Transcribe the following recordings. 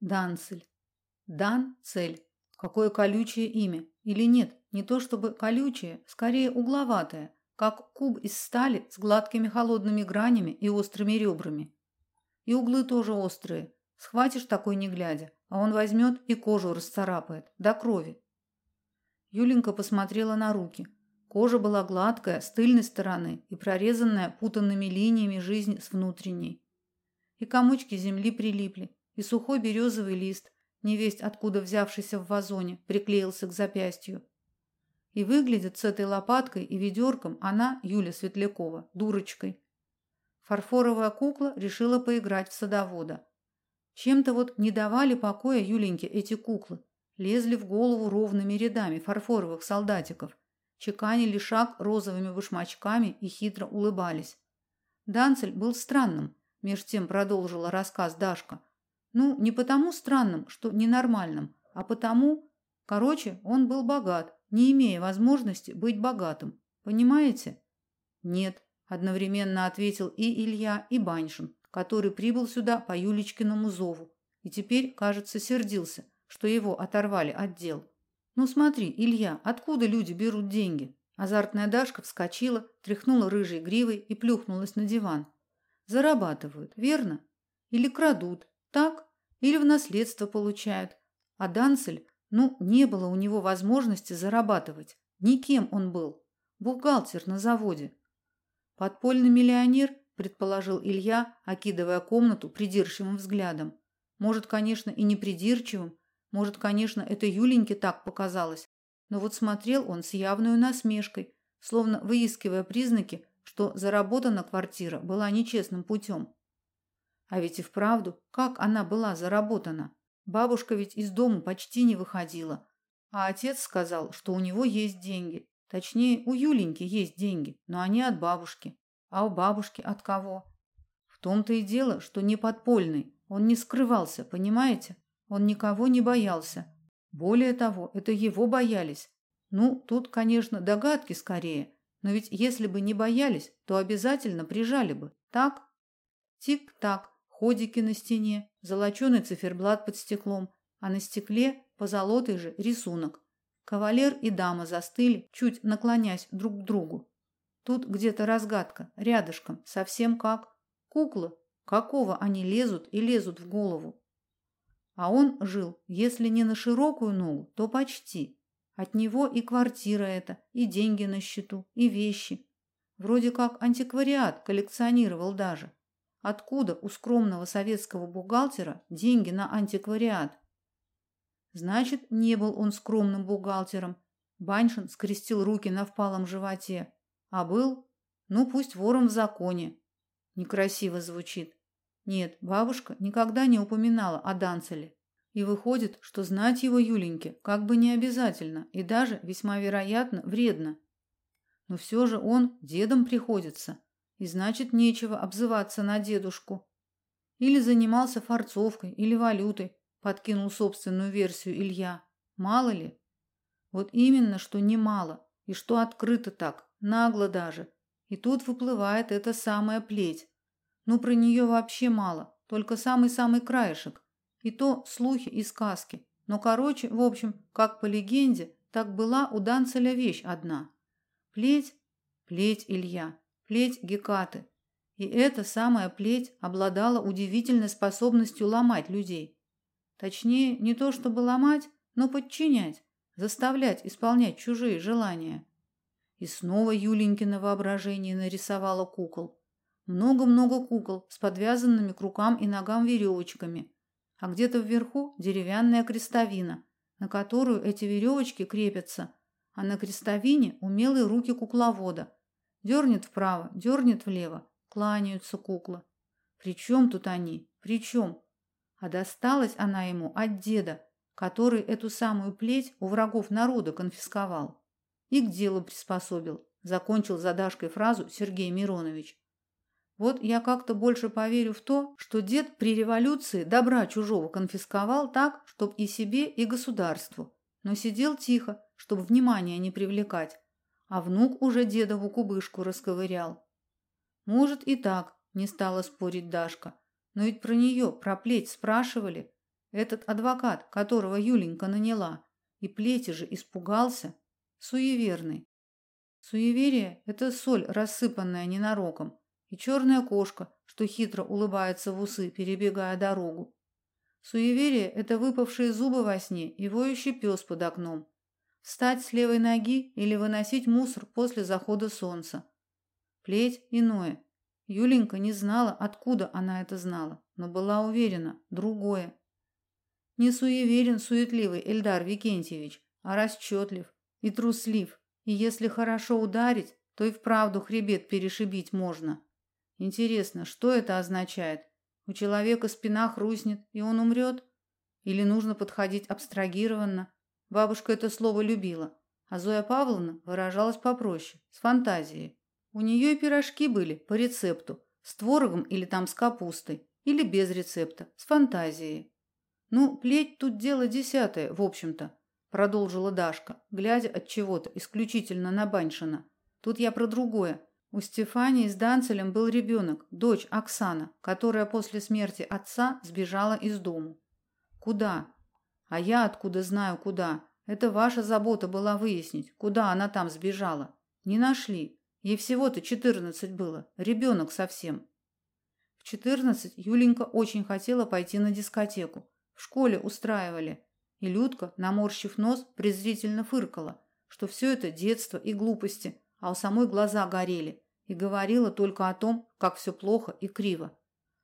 Данцель. Дан-цель. Какое колючее имя. Или нет, не то чтобы колючее, скорее угловатое, как куб из стали с гладкими холодными гранями и острыми ребрами. И углы тоже острые. Схватишь такой не глядя, а он возьмет и кожу расцарапает до крови. Юленька посмотрела на руки. Кожа была гладкая с тыльной стороны и прорезанная путанными линиями жизнь с внутренней. И комочки земли прилипли, и сухой березовый лист, невесть откуда взявшийся в вазоне, приклеился к запястью. И выглядит с этой лопаткой и ведерком она, Юля Светлякова, дурочкой. Фарфоровая кукла решила поиграть в садовода. Чем-то вот не давали покоя Юленьке эти куклы. Лезли в голову ровными рядами фарфоровых солдатиков, чеканили шаг розовыми башмачками и хитро улыбались. Данцель был странным, меж тем продолжила рассказ Дашка. Ну, не потому странным, что ненормальным, а потому, короче, он был богат, не имея возможности быть богатым. Понимаете? Нет, одновременно ответил и Илья, и Баншин, который прибыл сюда по Юлечкиному зову и теперь, кажется, сердился, что его оторвали от дел. Ну смотри, Илья, откуда люди берут деньги? Азартная Дашка вскочила, тряхнула рыжей гривой и плюхнулась на диван. Зарабатывают, верно? Или крадут, так? Или в наследство получают. А Данцель, ну, не было у него возможности зарабатывать. Никем он был. Бухгалтер на заводе. Подпольный миллионер, предположил Илья, окидывая комнату придирчивым взглядом. Может, конечно, и не придирчивым, может, конечно, это Юленьке так показалось, но вот смотрел он с явной насмешкой, словно выискивая признаки, что заработана квартира была нечестным путем. А ведь и вправду, как она была заработана? Бабушка ведь из дома почти не выходила, а отец сказал, что у него есть деньги. Точнее, у Юленьки есть деньги, но они от бабушки. А у бабушки от кого? В том-то и дело, что не подпольный. Он не скрывался, понимаете? Он никого не боялся. Более того, это его боялись. Ну, тут, конечно, догадки скорее, но ведь если бы не боялись, то обязательно прижали бы. Так? Тик-так, ходики на стене, золоченый циферблат под стеклом, а на стекле позолотый же рисунок. Кавалер и дама застыли, чуть наклонясь друг к другу. Тут где-то разгадка, рядышком, совсем как куклы. Какого они лезут и лезут в голову? А он жил, если не на широкую ногу, то почти. От него и квартира эта, и деньги на счету, и вещи. Вроде как антиквариат коллекционировал даже. Откуда у скромного советского бухгалтера деньги на антиквариат? Значит, не был он скромным бухгалтером. Баншин скрестил руки на впалом животе. А был, ну пусть вором в законе. Некрасиво звучит. Нет, бабушка никогда не упоминала о Данцеле. И выходит, что знать его Юленьке как бы не обязательно и даже весьма вероятно вредно. Но все же он дедом приходится, и значит, нечего обзываться на дедушку. Или занимался форцовкой или валютой, подкинул собственную версию Илья. Мало ли? Вот именно, что немало, и что открыто так, нагло даже. И тут выплывает эта самая плеть. Ну, про нее вообще мало, только самый-самый краешек. И то слухи и сказки. Но, короче, в общем, как по легенде, так была у Данцеля вещь одна. Плеть, плеть Илья, плеть Гекаты. И эта самая плеть обладала удивительной способностью ломать людей. Точнее, не то чтобы ломать, но подчинять, заставлять исполнять чужие желания. И снова Юленькино воображение нарисовало кукол. Много-много кукол с подвязанными к рукам и ногам веревочками, а где-то вверху деревянная крестовина, на которую эти веревочки крепятся, а на крестовине умелые руки кукловода. Дернет вправо, дернет влево, кланяются куклы. При чем тут они? При чем? А досталась она ему от деда, который эту самую плеть у врагов народа конфисковал. И к делу приспособил, закончил за Дашкой фразу Сергей Миронович. Вот я как-то больше поверю в то, что дед при революции добра чужого конфисковал так, чтоб и себе, и государству, но сидел тихо, чтобы внимания не привлекать, а внук уже дедову кубышку расковырял. Может и так, не стала спорить Дашка, но ведь про нее, про плеть спрашивали. Этот адвокат, которого Юленька наняла, и плети же испугался, суеверный. Суеверие – это соль, рассыпанная ненароком, и черная кошка, что хитро улыбается в усы, перебегая дорогу. Суеверие – это выпавшие зубы во сне и воющий пес под окном. Встать с левой ноги или выносить мусор после захода солнца. Плеть иное. Юленька не знала, откуда она это знала, но была уверена – другое. Не суеверен суетливый Эльдар Викентьевич, а расчетлив и труслив, и если хорошо ударить, то и вправду хребет перешибить можно. Интересно, что это означает? У человека спина хрустнет, и он умрет? Или нужно подходить абстрагированно? Бабушка это слово любила, а Зоя Павловна выражалась попроще, с фантазией. У нее и пирожки были по рецепту, с творогом или там с капустой, или без рецепта, с фантазией. Ну, плеть тут дело десятое, в общем-то, продолжила Дашка, глядя от чего-то исключительно на Баншина. Тут я про другое. У Стефании с Данцелем был ребенок, дочь Оксана, которая после смерти отца сбежала из дому. Куда? А я откуда знаю куда? Это ваша забота была выяснить, куда она там сбежала. Не нашли. Ей всего-то четырнадцать было, ребенок совсем. В четырнадцать Юленька очень хотела пойти на дискотеку. В школе устраивали. И Людка, наморщив нос, презрительно фыркала, что все это детство и глупости, а у самой глаза горели, и говорила только о том, как все плохо и криво.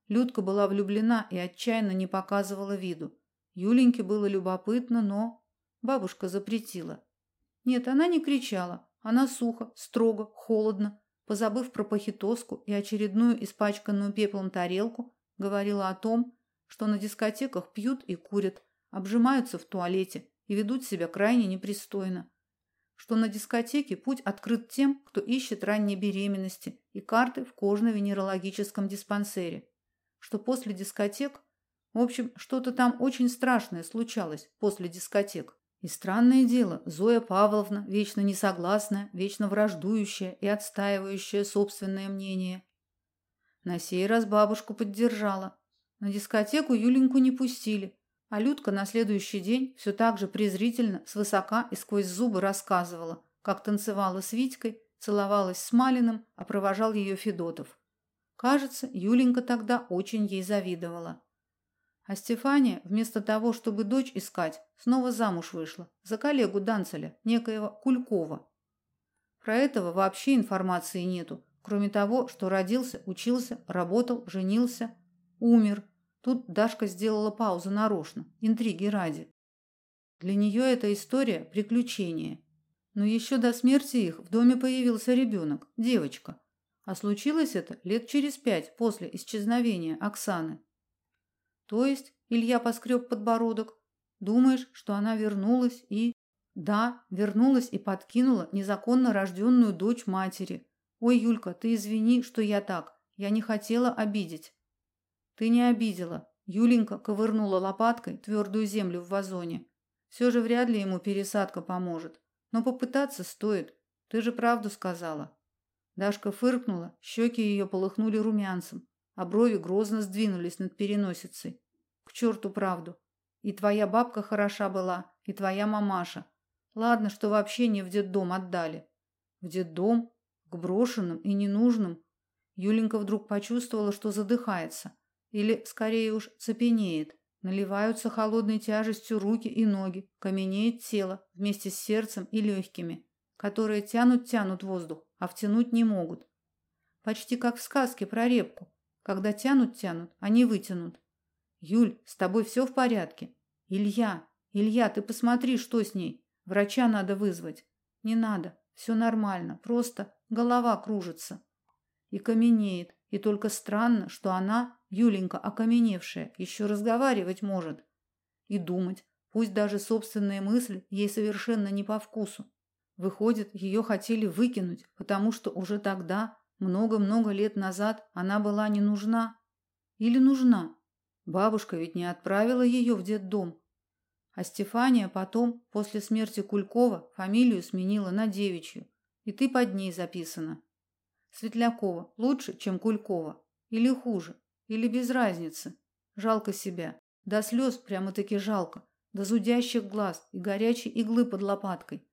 Людка была влюблена и отчаянно не показывала виду. Юленьке было любопытно, но бабушка запретила. Нет, она не кричала. Она сухо, строго, холодно, позабыв про похитоску и очередную испачканную пеплом тарелку, говорила о том, что на дискотеках пьют и курят, обжимаются в туалете и ведут себя крайне непристойно. Что на дискотеке путь открыт тем, кто ищет ранней беременности и карты в кожно-венерологическом диспансере. Что после дискотек, в общем, что-то там очень страшное случалось после дискотек. И странное дело, Зоя Павловна, вечно несогласная, вечно враждующая и отстаивающая собственное мнение. На сей раз бабушку поддержала, на дискотеку Юленьку не пустили, а Людка на следующий день все так же презрительно, свысока и сквозь зубы рассказывала, как танцевала с Витькой, целовалась с Малиным, а провожал ее Федотов. Кажется, Юленька тогда очень ей завидовала. А Стефания, вместо того, чтобы дочь искать, снова замуж вышла за коллегу Данцеля, некоего Кулькова. Про этого вообще информации нету, кроме того, что родился, учился, работал, женился, умер – Тут Дашка сделала паузу нарочно, интриги ради. Для нее эта история – приключение. Но еще до смерти их в доме появился ребенок, девочка. А случилось это лет через пять после исчезновения Оксаны. То есть, Илья поскреб подбородок, думаешь, что она вернулась и... Да, вернулась и подкинула незаконно рожденную дочь матери. Ой, Юлька, ты извини, что я так. Я не хотела обидеть. Ты не обидела. Юленька ковырнула лопаткой твердую землю в вазоне. Все же вряд ли ему пересадка поможет. Но попытаться стоит. Ты же правду сказала. Дашка фыркнула, щеки ее полыхнули румянцем, а брови грозно сдвинулись над переносицей. К черту правду. И твоя бабка хороша была, и твоя мамаша. Ладно, что вообще не в детдом отдали. В детдом? К брошенным и ненужным? Юленька вдруг почувствовала, что задыхается или, скорее уж, цепенеет. Наливаются холодной тяжестью руки и ноги, каменеет тело вместе с сердцем и легкими, которые тянут-тянут воздух, а втянуть не могут. Почти как в сказке про репку. Когда тянут-тянут, они вытянут. Юль, с тобой все в порядке? Илья, Илья, ты посмотри, что с ней. Врача надо вызвать. Не надо, все нормально, просто голова кружится. И каменеет, и только странно, что она, Юленька окаменевшая, еще разговаривать может. И думать, пусть даже собственные мысли ей совершенно не по вкусу. Выходит, ее хотели выкинуть, потому что уже тогда, много-много лет назад, она была не нужна. Или нужна? Бабушка ведь не отправила ее в детдом. А Стефания потом, после смерти Кулькова, фамилию сменила на девичью. И ты под ней записана. Светлякова лучше, чем Кулькова? Или хуже? Или без разницы? Жалко себя. До слез прямо-таки жалко, до зудящих глаз и горячей иглы под лопаткой.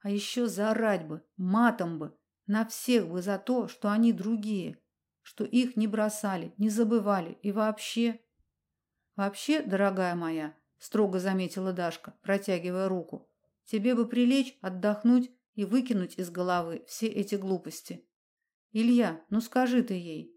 А еще заорать бы, матом бы, на всех бы за то, что они другие, что их не бросали, не забывали и вообще... Вообще, дорогая моя, строго заметила Дашка, протягивая руку, тебе бы прилечь, отдохнуть и выкинуть из головы все эти глупости. Илья, ну скажи ты ей,